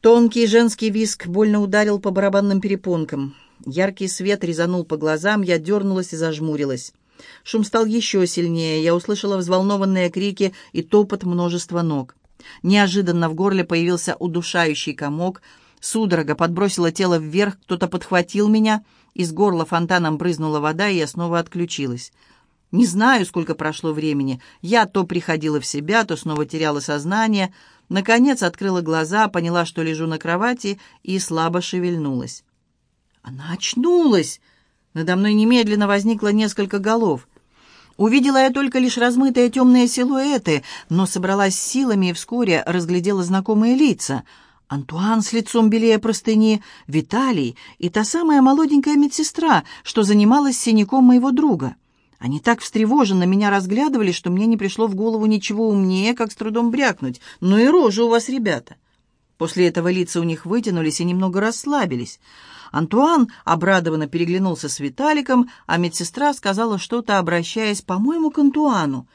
Тонкий женский виск больно ударил по барабанным перепонкам. Яркий свет резанул по глазам, я дернулась и зажмурилась. Шум стал еще сильнее, я услышала взволнованные крики и топот множества ног. Неожиданно в горле появился удушающий комок, судорога подбросила тело вверх, кто-то подхватил меня, из горла фонтаном брызнула вода, и я снова отключилась. Не знаю, сколько прошло времени. Я то приходила в себя, то снова теряла сознание. Наконец открыла глаза, поняла, что лежу на кровати, и слабо шевельнулась. Она очнулась! Надо мной немедленно возникло несколько голов. Увидела я только лишь размытые темные силуэты, но собралась силами и вскоре разглядела знакомые лица. Антуан с лицом белее простыни, Виталий и та самая молоденькая медсестра, что занималась синяком моего друга. Они так встревоженно меня разглядывали, что мне не пришло в голову ничего умнее, как с трудом брякнуть. «Ну и рожа у вас, ребята!» После этого лица у них вытянулись и немного расслабились. Антуан обрадованно переглянулся с Виталиком, а медсестра сказала что-то, обращаясь, по-моему, к Антуану.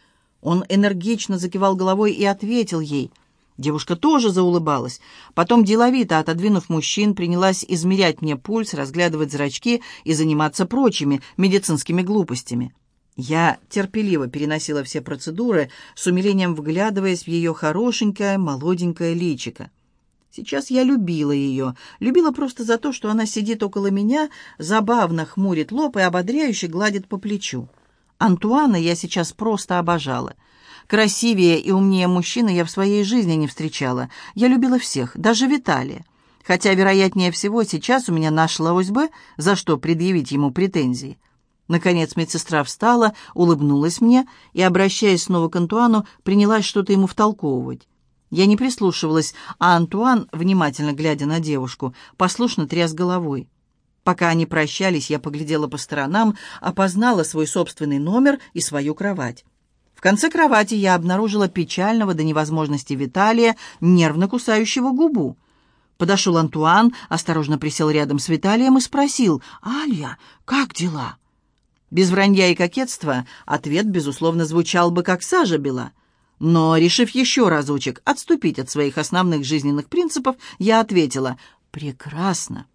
Он энергично закивал головой и ответил ей. Девушка тоже заулыбалась. Потом, деловито отодвинув мужчин, принялась измерять мне пульс, разглядывать зрачки и заниматься прочими медицинскими глупостями. Я терпеливо переносила все процедуры, с умилением вглядываясь в ее хорошенькое, молоденькое личико. Сейчас я любила ее, любила просто за то, что она сидит около меня, забавно хмурит лоб и ободряюще гладит по плечу. Антуана я сейчас просто обожала. Красивее и умнее мужчины я в своей жизни не встречала. Я любила всех, даже Виталия. Хотя, вероятнее всего, сейчас у меня нашлось бы, за что предъявить ему претензии. Наконец медсестра встала, улыбнулась мне и, обращаясь снова к Антуану, принялась что-то ему втолковывать. Я не прислушивалась, а Антуан, внимательно глядя на девушку, послушно тряс головой. Пока они прощались, я поглядела по сторонам, опознала свой собственный номер и свою кровать. В конце кровати я обнаружила печального до невозможности Виталия, нервно кусающего губу. Подошел Антуан, осторожно присел рядом с Виталием и спросил, «Алья, как дела?» Без вранья и кокетства ответ, безусловно, звучал бы как сажа бела. Но, решив еще разочек отступить от своих основных жизненных принципов, я ответила «Прекрасно».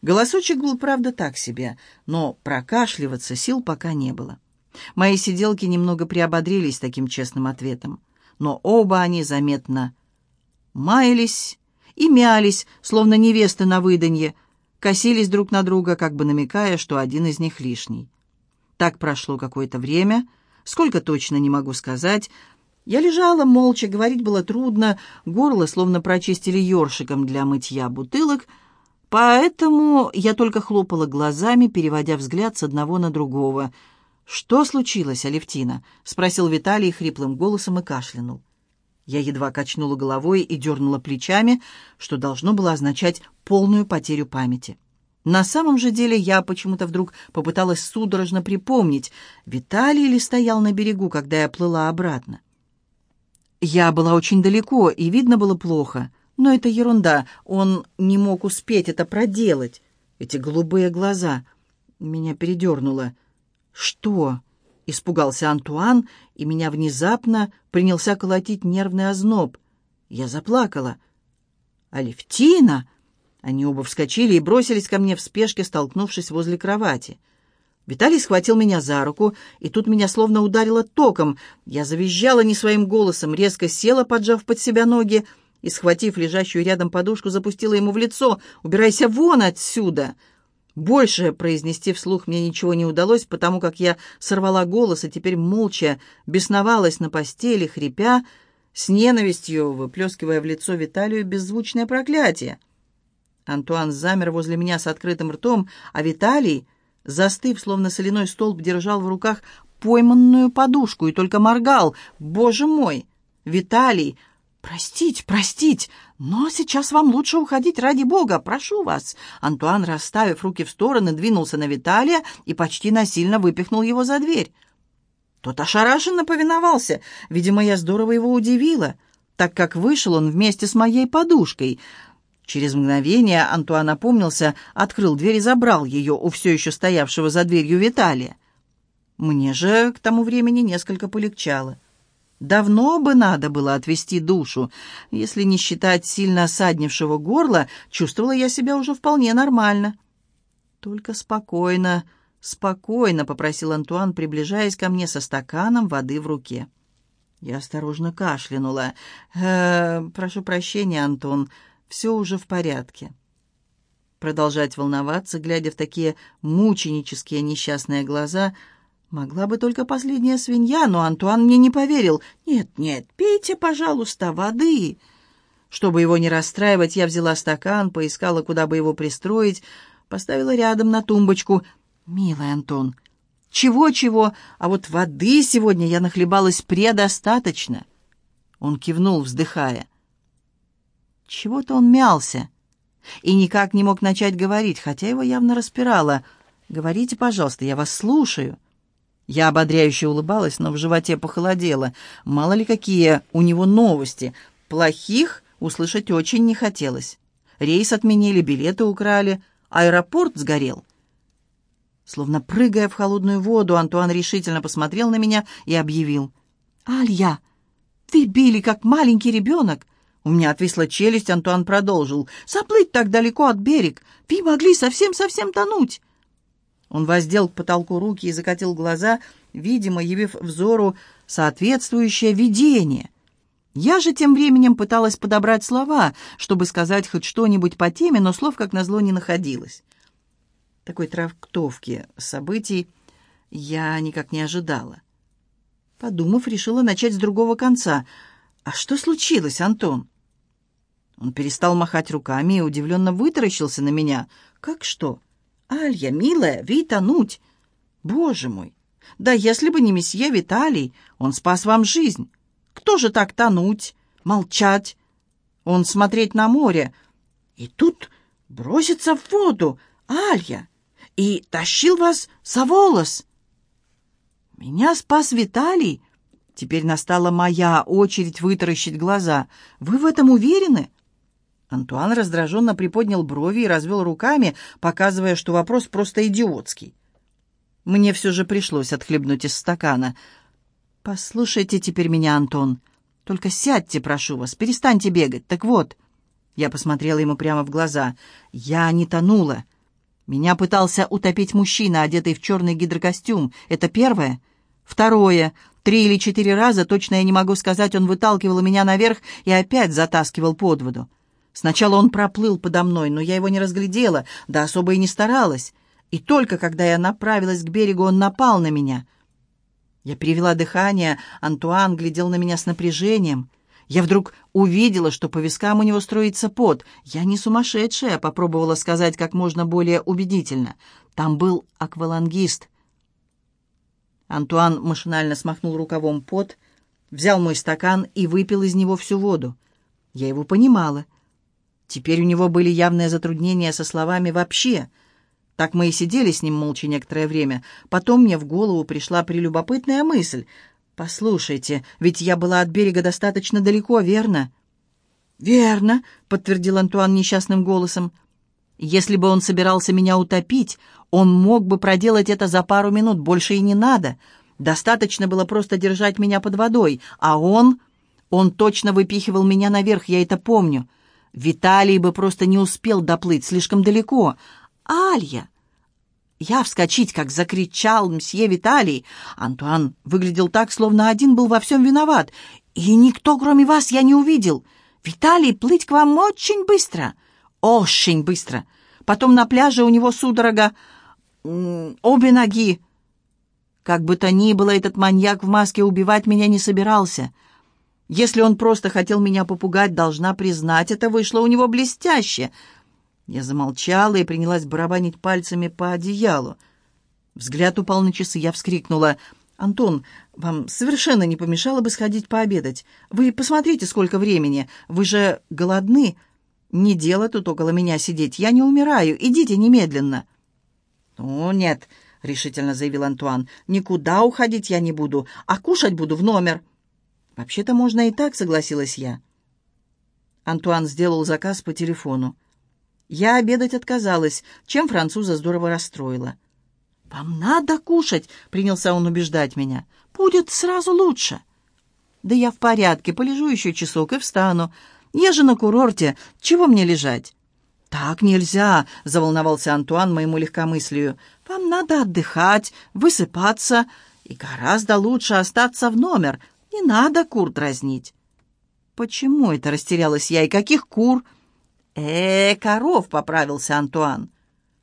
Голосочек был, правда, так себе, но прокашливаться сил пока не было. Мои сиделки немного приободрились таким честным ответом, но оба они заметно маялись и мялись, словно невесты на выданье, косились друг на друга, как бы намекая, что один из них лишний. Так прошло какое-то время, сколько точно не могу сказать, я лежала молча, говорить было трудно, горло словно прочистили ёршиком для мытья бутылок, поэтому я только хлопала глазами, переводя взгляд с одного на другого. «Что случилось, Алевтина?» — спросил Виталий хриплым голосом и кашлянул. Я едва качнула головой и дернула плечами, что должно было означать полную потерю памяти. На самом же деле я почему-то вдруг попыталась судорожно припомнить, Виталий ли стоял на берегу, когда я плыла обратно. Я была очень далеко, и видно было плохо. Но это ерунда, он не мог успеть это проделать. Эти голубые глаза. Меня передернуло. «Что?» — испугался Антуан, и меня внезапно принялся колотить нервный озноб. Я заплакала. «Алевтина!» Они оба вскочили и бросились ко мне в спешке, столкнувшись возле кровати. Виталий схватил меня за руку, и тут меня словно ударило током. Я завизжала не своим голосом, резко села, поджав под себя ноги, и, схватив лежащую рядом подушку, запустила ему в лицо. «Убирайся вон отсюда!» Больше произнести вслух мне ничего не удалось, потому как я сорвала голос и теперь молча бесновалась на постели, хрипя, с ненавистью выплескивая в лицо Виталию беззвучное проклятие. Антуан замер возле меня с открытым ртом, а Виталий застыв, словно соляной столб, держал в руках пойманную подушку и только моргал. «Боже мой! Виталий! Простить, простить! Но сейчас вам лучше уходить, ради бога! Прошу вас!» Антуан, расставив руки в стороны, двинулся на Виталия и почти насильно выпихнул его за дверь. Тот ошарашенно повиновался. Видимо, я здорово его удивила, так как вышел он вместе с моей подушкой — Через мгновение Антуан опомнился, открыл дверь и забрал ее у все еще стоявшего за дверью Виталия. Мне же к тому времени несколько полегчало. Давно бы надо было отвести душу. Если не считать сильно осаднившего горла, чувствовала я себя уже вполне нормально. «Только спокойно, спокойно», — попросил Антуан, приближаясь ко мне со стаканом воды в руке. Я осторожно кашлянула. «Э, «Прошу прощения, Антон, все уже в порядке». Продолжать волноваться, глядя в такие мученические несчастные глаза, могла бы только последняя свинья, но Антуан мне не поверил. «Нет, нет, пейте, пожалуйста, воды». Чтобы его не расстраивать, я взяла стакан, поискала, куда бы его пристроить, поставила рядом на тумбочку. «Милый Антон, чего-чего, а вот воды сегодня я нахлебалась предостаточно». Он кивнул, вздыхая. Чего-то он мялся и никак не мог начать говорить, хотя его явно распирало. «Говорите, пожалуйста, я вас слушаю». Я ободряюще улыбалась, но в животе похолодело. Мало ли какие у него новости. Плохих услышать очень не хотелось. Рейс отменили, билеты украли. Аэропорт сгорел. Словно прыгая в холодную воду, Антуан решительно посмотрел на меня и объявил. «Алья, ты били, как маленький ребенок!» У меня отвисла челюсть, Антуан продолжил. «Заплыть так далеко от берег! Вы могли совсем-совсем тонуть!» Он воздел к потолку руки и закатил глаза, видимо, явив взору соответствующее видение. Я же тем временем пыталась подобрать слова, чтобы сказать хоть что-нибудь по теме, но слов, как назло, не находилось. Такой трактовки событий я никак не ожидала. Подумав, решила начать с другого конца. «А что случилось, Антон?» Он перестал махать руками и удивленно вытаращился на меня. «Как что?» «Алья, милая, ви тонуть!» «Боже мой! Да если бы не месье Виталий, он спас вам жизнь!» Кто же так тонуть, молчать? Он смотреть на море. И тут бросится в воду, Алья, и тащил вас за волос. Меня спас Виталий. Теперь настала моя очередь вытаращить глаза. Вы в этом уверены? Антуан раздраженно приподнял брови и развел руками, показывая, что вопрос просто идиотский. Мне все же пришлось отхлебнуть из стакана — «Послушайте теперь меня, Антон. Только сядьте, прошу вас, перестаньте бегать. Так вот...» Я посмотрела ему прямо в глаза. «Я не тонула. Меня пытался утопить мужчина, одетый в черный гидрокостюм. Это первое. Второе. Три или четыре раза, точно я не могу сказать, он выталкивал меня наверх и опять затаскивал под воду. Сначала он проплыл подо мной, но я его не разглядела, да особо и не старалась. И только когда я направилась к берегу, он напал на меня — я перевела дыхание, Антуан глядел на меня с напряжением. Я вдруг увидела, что по вискам у него строится пот. Я не сумасшедшая, попробовала сказать как можно более убедительно. Там был аквалангист. Антуан машинально смахнул рукавом пот, взял мой стакан и выпил из него всю воду. Я его понимала. Теперь у него были явные затруднения со словами вообще — так мы и сидели с ним молча некоторое время. Потом мне в голову пришла прелюбопытная мысль. «Послушайте, ведь я была от берега достаточно далеко, верно?» «Верно», — подтвердил Антуан несчастным голосом. «Если бы он собирался меня утопить, он мог бы проделать это за пару минут, больше и не надо. Достаточно было просто держать меня под водой, а он... Он точно выпихивал меня наверх, я это помню. Виталий бы просто не успел доплыть слишком далеко, Алья!» Я вскочить, как закричал мсье Виталий. Антуан выглядел так, словно один был во всем виноват. И никто, кроме вас, я не увидел. Виталий, плыть к вам очень быстро. Очень быстро. Потом на пляже у него судорога. Обе ноги. Как бы то ни было, этот маньяк в маске убивать меня не собирался. Если он просто хотел меня попугать, должна признать, это вышло у него блестяще — я замолчала и принялась барабанить пальцами по одеялу. Взгляд упал на часы, я вскрикнула. «Антон, вам совершенно не помешало бы сходить пообедать. Вы посмотрите, сколько времени. Вы же голодны. Не дело тут около меня сидеть. Я не умираю. Идите немедленно». «О, нет», — решительно заявил Антуан. «Никуда уходить я не буду, а кушать буду в номер». «Вообще-то можно и так», — согласилась я. Антуан сделал заказ по телефону. Я обедать отказалась, чем француза здорово расстроила. «Вам надо кушать», — принялся он убеждать меня. «Будет сразу лучше». «Да я в порядке, полежу еще часок и встану. Я же на курорте, чего мне лежать?» «Так нельзя», — заволновался Антуан моему легкомыслию. «Вам надо отдыхать, высыпаться, и гораздо лучше остаться в номер. Не надо кур дразнить». «Почему это?» — растерялась я. «И каких кур?» «Э, коров», — поправился Антуан.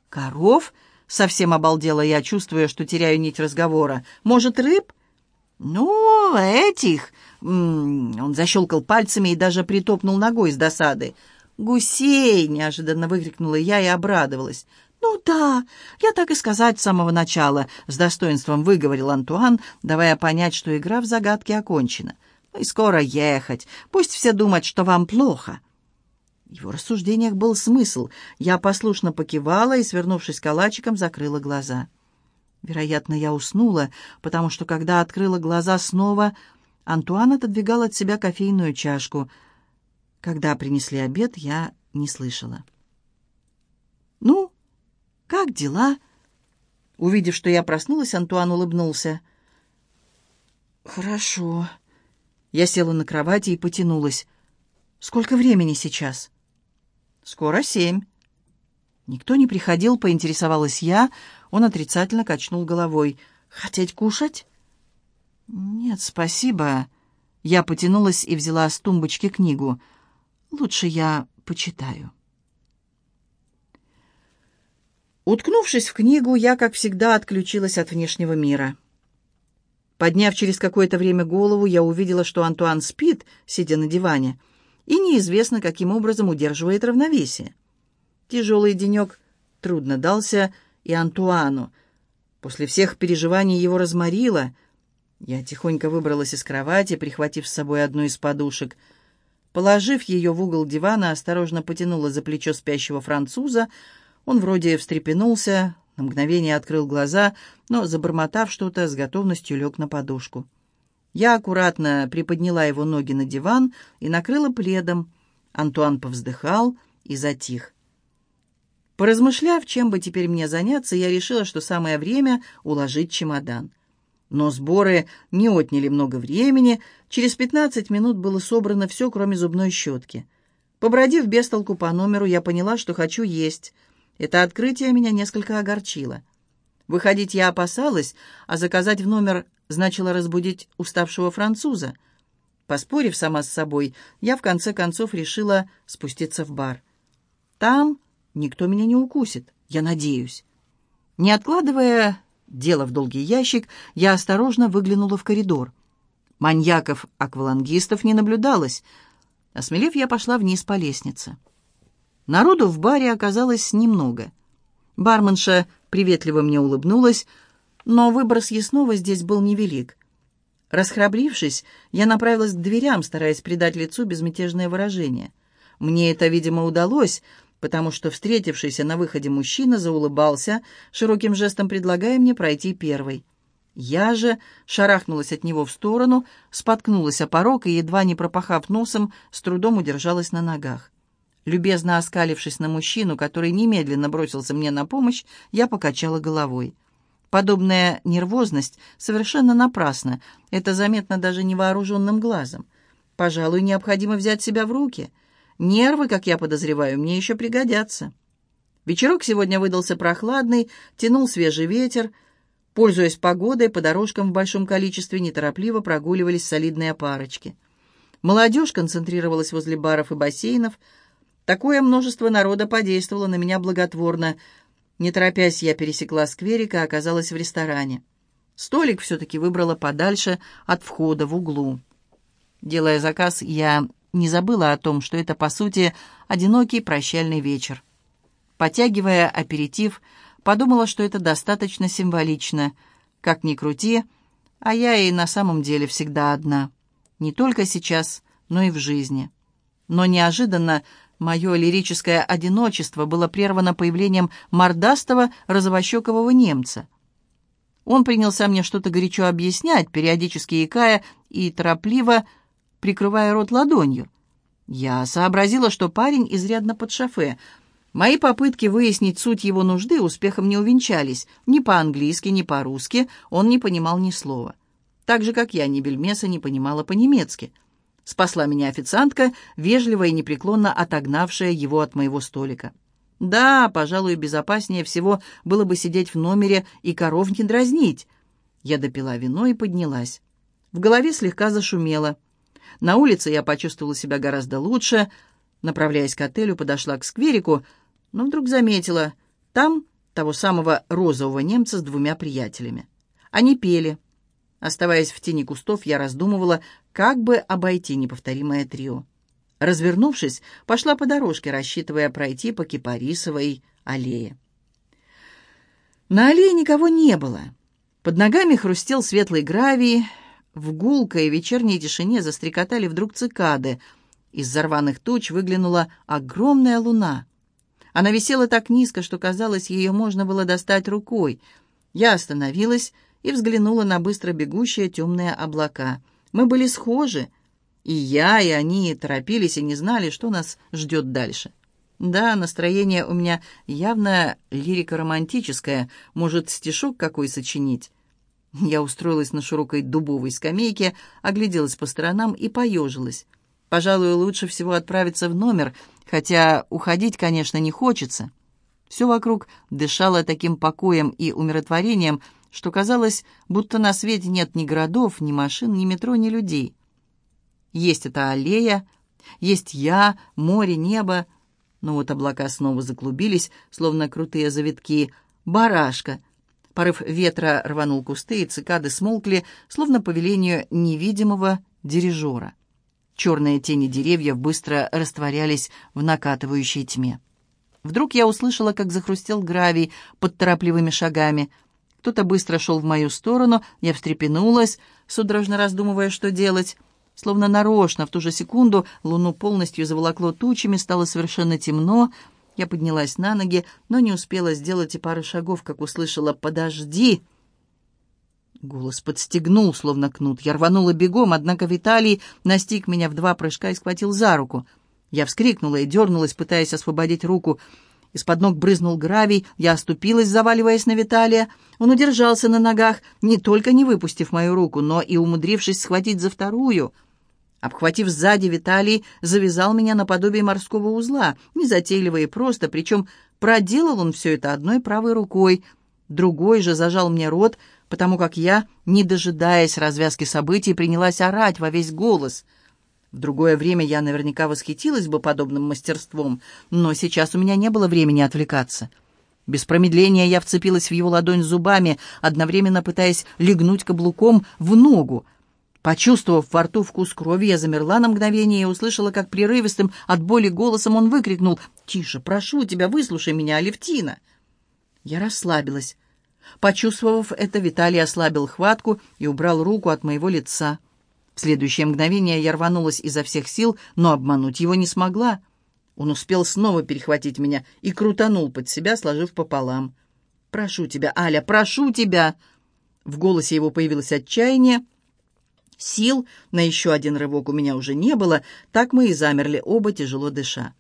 «Коров?» — совсем обалдела я, чувствуя, что теряю нить разговора. «Может, рыб?» «Ну, этих...» Он защелкал пальцами и даже притопнул ногой с досады. «Гусей!» — неожиданно выкрикнула я и обрадовалась. «Ну да, я так и сказать с самого начала», — с достоинством выговорил Антуан, давая понять, что игра в загадки окончена. «Ну и скоро ехать. Пусть все думают, что вам плохо». В его рассуждениях был смысл. Я послушно покивала и, свернувшись калачиком, закрыла глаза. Вероятно, я уснула, потому что, когда открыла глаза снова, Антуан отодвигал от себя кофейную чашку. Когда принесли обед, я не слышала. «Ну, как дела?» Увидев, что я проснулась, Антуан улыбнулся. «Хорошо». Я села на кровати и потянулась. «Сколько времени сейчас?» «Скоро семь». Никто не приходил, поинтересовалась я. Он отрицательно качнул головой. «Хотеть кушать?» «Нет, спасибо». Я потянулась и взяла с тумбочки книгу. «Лучше я почитаю». Уткнувшись в книгу, я, как всегда, отключилась от внешнего мира. Подняв через какое-то время голову, я увидела, что Антуан спит, сидя на диване, и неизвестно, каким образом удерживает равновесие. Тяжелый денек трудно дался и Антуану. После всех переживаний его разморило. Я тихонько выбралась из кровати, прихватив с собой одну из подушек. Положив ее в угол дивана, осторожно потянула за плечо спящего француза. Он вроде встрепенулся, на мгновение открыл глаза, но, забормотав что-то, с готовностью лег на подушку. Я аккуратно приподняла его ноги на диван и накрыла пледом. Антуан повздыхал и затих. Поразмышляв, чем бы теперь мне заняться, я решила, что самое время уложить чемодан. Но сборы не отняли много времени. Через пятнадцать минут было собрано все, кроме зубной щетки. Побродив без толку по номеру, я поняла, что хочу есть. Это открытие меня несколько огорчило. Выходить я опасалась, а заказать в номер значило разбудить уставшего француза. Поспорив сама с собой, я в конце концов решила спуститься в бар. Там никто меня не укусит, я надеюсь. Не откладывая дело в долгий ящик, я осторожно выглянула в коридор. Маньяков-аквалангистов не наблюдалось. Осмелев, я пошла вниз по лестнице. Народу в баре оказалось немного. Барменша приветливо мне улыбнулась, но выбор съестного здесь был невелик. Расхрабрившись, я направилась к дверям, стараясь придать лицу безмятежное выражение. Мне это, видимо, удалось, потому что встретившийся на выходе мужчина заулыбался, широким жестом предлагая мне пройти первой. Я же шарахнулась от него в сторону, споткнулась о порог и, едва не пропахав носом, с трудом удержалась на ногах. Любезно оскалившись на мужчину, который немедленно бросился мне на помощь, я покачала головой. Подобная нервозность совершенно напрасна. Это заметно даже невооруженным глазом. Пожалуй, необходимо взять себя в руки. Нервы, как я подозреваю, мне еще пригодятся. Вечерок сегодня выдался прохладный, тянул свежий ветер. Пользуясь погодой, по дорожкам в большом количестве неторопливо прогуливались солидные парочки. Молодежь концентрировалась возле баров и бассейнов. Такое множество народа подействовало на меня благотворно — не торопясь, я пересекла скверик и оказалась в ресторане. Столик все-таки выбрала подальше от входа в углу. Делая заказ, я не забыла о том, что это, по сути, одинокий прощальный вечер. Потягивая аперитив, подумала, что это достаточно символично. Как ни крути, а я и на самом деле всегда одна. Не только сейчас, но и в жизни. Но неожиданно Мое лирическое одиночество было прервано появлением мордастого розовощекового немца. Он принялся мне что-то горячо объяснять, периодически икая и торопливо прикрывая рот ладонью. Я сообразила, что парень изрядно под шофе. Мои попытки выяснить суть его нужды успехом не увенчались. Ни по-английски, ни по-русски он не понимал ни слова. так же, как я ни бельмеса не понимала по-немецки. Спасла меня официантка, вежливо и непреклонно отогнавшая его от моего столика. Да, пожалуй, безопаснее всего было бы сидеть в номере и коров не дразнить. Я допила вино и поднялась. В голове слегка зашумело. На улице я почувствовала себя гораздо лучше. Направляясь к отелю, подошла к скверику, но вдруг заметила, там того самого розового немца с двумя приятелями. Они пели. Оставаясь в тени кустов, я раздумывала, как бы обойти неповторимое трио. Развернувшись, пошла по дорожке, рассчитывая пройти по Кипарисовой аллее. На аллее никого не было. Под ногами хрустел светлый гравий, в гулкой вечерней тишине застрекотали вдруг цикады. Из зарваных туч выглянула огромная луна. Она висела так низко, что, казалось, ее можно было достать рукой. Я остановилась и взглянула на быстро бегущие темные облака. Мы были схожи. И я, и они торопились и не знали, что нас ждет дальше. Да, настроение у меня явно лирико-романтическое, может, стишок какой сочинить. Я устроилась на широкой дубовой скамейке, огляделась по сторонам и поежилась. Пожалуй, лучше всего отправиться в номер, хотя уходить, конечно, не хочется. Все вокруг дышало таким покоем и умиротворением, что казалось, будто на свете нет ни городов, ни машин, ни метро, ни людей. Есть эта аллея, есть я, море, небо. Но вот облака снова заклубились, словно крутые завитки. Барашка. Порыв ветра рванул кусты, и цикады смолкли, словно по велению невидимого дирижера. Черные тени деревьев быстро растворялись в накатывающей тьме. Вдруг я услышала, как захрустел гравий под торопливыми шагами. Кто-то быстро шел в мою сторону, я встрепенулась, судорожно раздумывая, что делать. Словно нарочно, в ту же секунду луну полностью заволокло тучами, стало совершенно темно. Я поднялась на ноги, но не успела сделать и пары шагов, как услышала «Подожди!». Голос подстегнул, словно кнут. Я рванула бегом, однако Виталий настиг меня в два прыжка и схватил за руку. Я вскрикнула и дернулась, пытаясь освободить руку. Из-под ног брызнул гравий, я оступилась, заваливаясь на Виталия. Он удержался на ногах, не только не выпустив мою руку, но и умудрившись схватить за вторую — Обхватив сзади, Виталий завязал меня наподобие морского узла, незатейливо и просто, причем проделал он все это одной правой рукой, другой же зажал мне рот, потому как я, не дожидаясь развязки событий, принялась орать во весь голос. В другое время я наверняка восхитилась бы подобным мастерством, но сейчас у меня не было времени отвлекаться. Без промедления я вцепилась в его ладонь зубами, одновременно пытаясь легнуть каблуком в ногу — Почувствовав во рту вкус крови, я замерла на мгновение и услышала, как прерывистым от боли голосом он выкрикнул «Тише, прошу тебя, выслушай меня, Алевтина!» Я расслабилась. Почувствовав это, Виталий ослабил хватку и убрал руку от моего лица. В следующее мгновение я рванулась изо всех сил, но обмануть его не смогла. Он успел снова перехватить меня и крутанул под себя, сложив пополам. «Прошу тебя, Аля, прошу тебя!» В голосе его появилось отчаяние — Сил на еще один рывок у меня уже не было, так мы и замерли оба, тяжело дыша.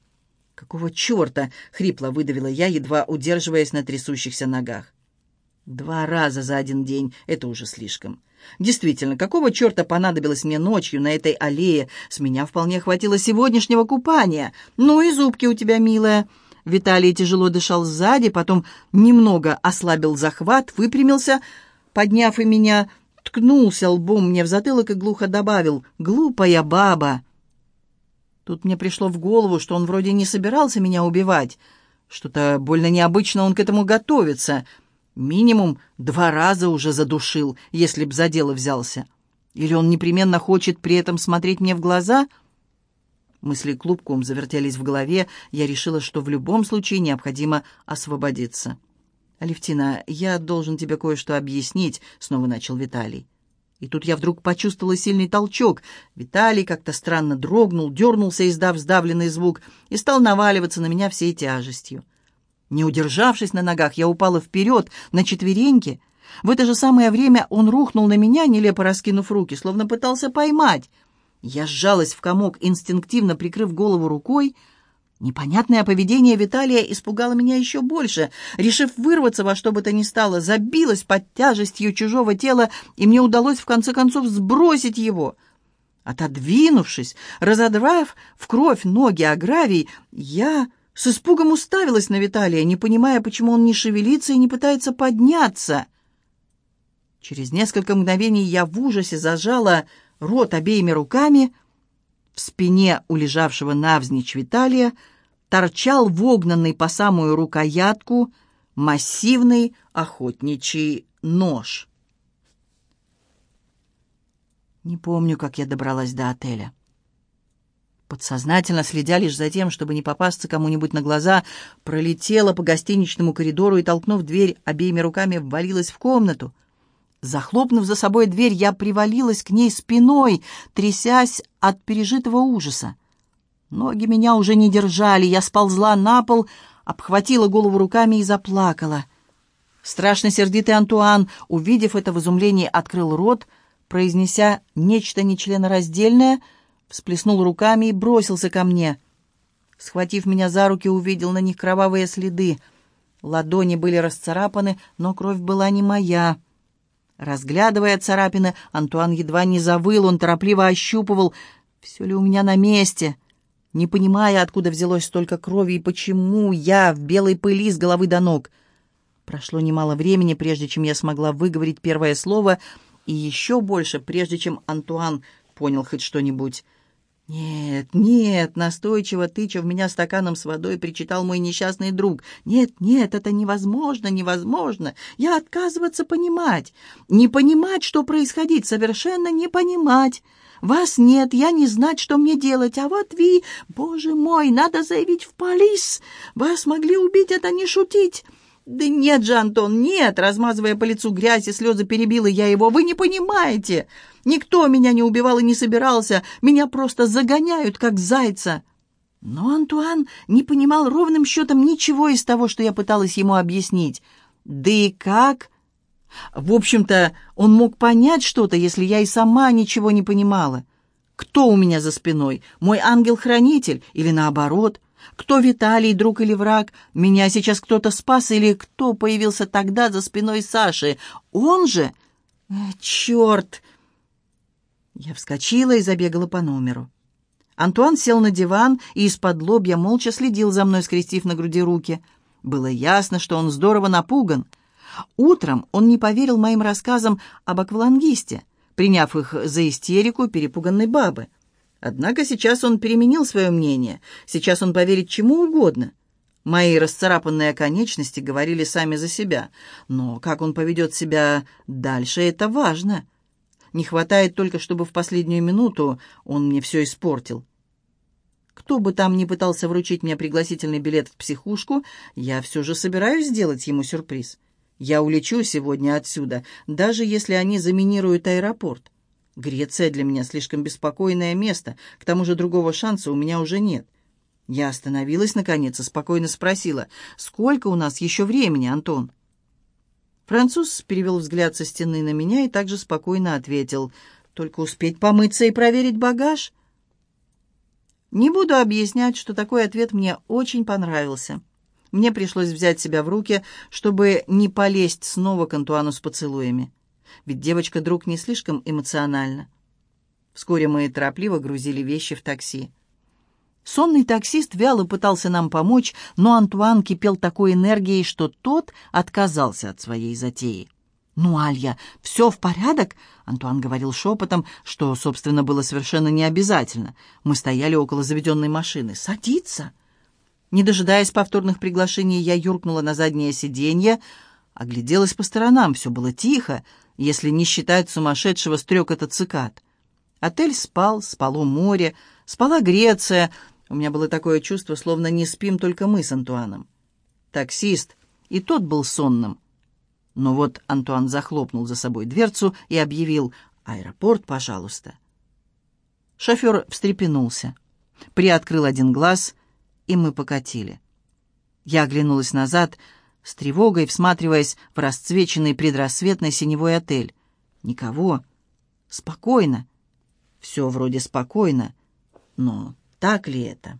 «Какого черта?» — хрипло выдавила я, едва удерживаясь на трясущихся ногах. «Два раза за один день — это уже слишком. Действительно, какого черта понадобилось мне ночью на этой аллее? С меня вполне хватило сегодняшнего купания. Ну и зубки у тебя, милая». Виталий тяжело дышал сзади, потом немного ослабил захват, выпрямился, подняв и меня ткнулся лбом мне в затылок и глухо добавил «Глупая баба!». Тут мне пришло в голову, что он вроде не собирался меня убивать. Что-то больно необычно он к этому готовится. Минимум два раза уже задушил, если б за дело взялся. Или он непременно хочет при этом смотреть мне в глаза? Мысли клубком завертелись в голове. Я решила, что в любом случае необходимо освободиться. «Алевтина, я должен тебе кое-что объяснить», — снова начал Виталий. И тут я вдруг почувствовала сильный толчок. Виталий как-то странно дрогнул, дернулся, издав сдавленный звук, и стал наваливаться на меня всей тяжестью. Не удержавшись на ногах, я упала вперед, на четвереньки. В это же самое время он рухнул на меня, нелепо раскинув руки, словно пытался поймать. Я сжалась в комок, инстинктивно прикрыв голову рукой. Непонятное поведение Виталия испугало меня еще больше. Решив вырваться во что бы то ни стало, забилась под тяжестью чужого тела, и мне удалось в конце концов сбросить его. Отодвинувшись, разодрав в кровь ноги о гравий, я с испугом уставилась на Виталия, не понимая, почему он не шевелится и не пытается подняться. Через несколько мгновений я в ужасе зажала рот обеими руками — в спине у лежавшего навзничь Виталия торчал вогнанный по самую рукоятку массивный охотничий нож. Не помню, как я добралась до отеля. Подсознательно, следя лишь за тем, чтобы не попасться кому-нибудь на глаза, пролетела по гостиничному коридору и, толкнув дверь, обеими руками ввалилась в комнату — Захлопнув за собой дверь, я привалилась к ней спиной, трясясь от пережитого ужаса. Ноги меня уже не держали, я сползла на пол, обхватила голову руками и заплакала. Страшно сердитый Антуан, увидев это в изумлении, открыл рот, произнеся нечто нечленораздельное, всплеснул руками и бросился ко мне. Схватив меня за руки, увидел на них кровавые следы. Ладони были расцарапаны, но кровь была не моя. Разглядывая царапины, Антуан едва не завыл, он торопливо ощупывал, все ли у меня на месте. Не понимая, откуда взялось столько крови и почему я в белой пыли с головы до ног. Прошло немало времени, прежде чем я смогла выговорить первое слово, и еще больше, прежде чем Антуан понял хоть что-нибудь. «Нет, нет!» — настойчиво тыча в меня стаканом с водой, причитал мой несчастный друг. «Нет, нет, это невозможно, невозможно! Я отказываться понимать! Не понимать, что происходит, совершенно не понимать! Вас нет, я не знать, что мне делать, а вот вы... Боже мой, надо заявить в полис! Вас могли убить, это не шутить!» «Да нет же, Антон, нет!» Размазывая по лицу грязь и слезы, перебила я его. «Вы не понимаете! Никто меня не убивал и не собирался. Меня просто загоняют, как зайца!» Но Антуан не понимал ровным счетом ничего из того, что я пыталась ему объяснить. Да и как? В общем-то, он мог понять что-то, если я и сама ничего не понимала. Кто у меня за спиной? Мой ангел-хранитель или наоборот? Кто Виталий, друг или враг? Меня сейчас кто-то спас или кто появился тогда за спиной Саши? Он же? Э, черт! Я вскочила и забегала по номеру. Антуан сел на диван и из-под лобья молча следил за мной, скрестив на груди руки. Было ясно, что он здорово напуган. Утром он не поверил моим рассказам об аквалангисте, приняв их за истерику перепуганной бабы. Однако сейчас он переменил свое мнение. Сейчас он поверит чему угодно. Мои расцарапанные конечности говорили сами за себя. Но как он поведет себя дальше, это важно. Не хватает только, чтобы в последнюю минуту он мне все испортил. Кто бы там ни пытался вручить мне пригласительный билет в психушку, я все же собираюсь сделать ему сюрприз. Я улечу сегодня отсюда, даже если они заминируют аэропорт. Греция для меня слишком беспокойное место, к тому же другого шанса у меня уже нет. Я остановилась, наконец, и спокойно спросила, «Сколько у нас еще времени, Антон?» Француз перевел взгляд со стены на меня и также спокойно ответил, «Только успеть помыться и проверить багаж?» Не буду объяснять, что такой ответ мне очень понравился. Мне пришлось взять себя в руки, чтобы не полезть снова к Антуану с поцелуями ведь девочка-друг не слишком эмоциональна. Вскоре мы торопливо грузили вещи в такси. Сонный таксист вяло пытался нам помочь, но Антуан кипел такой энергией, что тот отказался от своей затеи. «Ну, Алья, все в порядок?» Антуан говорил шепотом, что, собственно, было совершенно не обязательно. Мы стояли около заведенной машины. «Садиться?» Не дожидаясь повторных приглашений, я юркнула на заднее сиденье, огляделась по сторонам. Все было тихо, если не считать сумасшедшего стрекота цикад. Отель спал, спало море, спала Греция. У меня было такое чувство, словно не спим только мы с Антуаном. Таксист, и тот был сонным. Но вот Антуан захлопнул за собой дверцу и объявил «Аэропорт, пожалуйста». Шофер встрепенулся, приоткрыл один глаз, и мы покатили. Я оглянулась назад — с тревогой всматриваясь в расцвеченный предрассветной синевой отель. Никого. Спокойно. Все вроде спокойно. Но так ли это?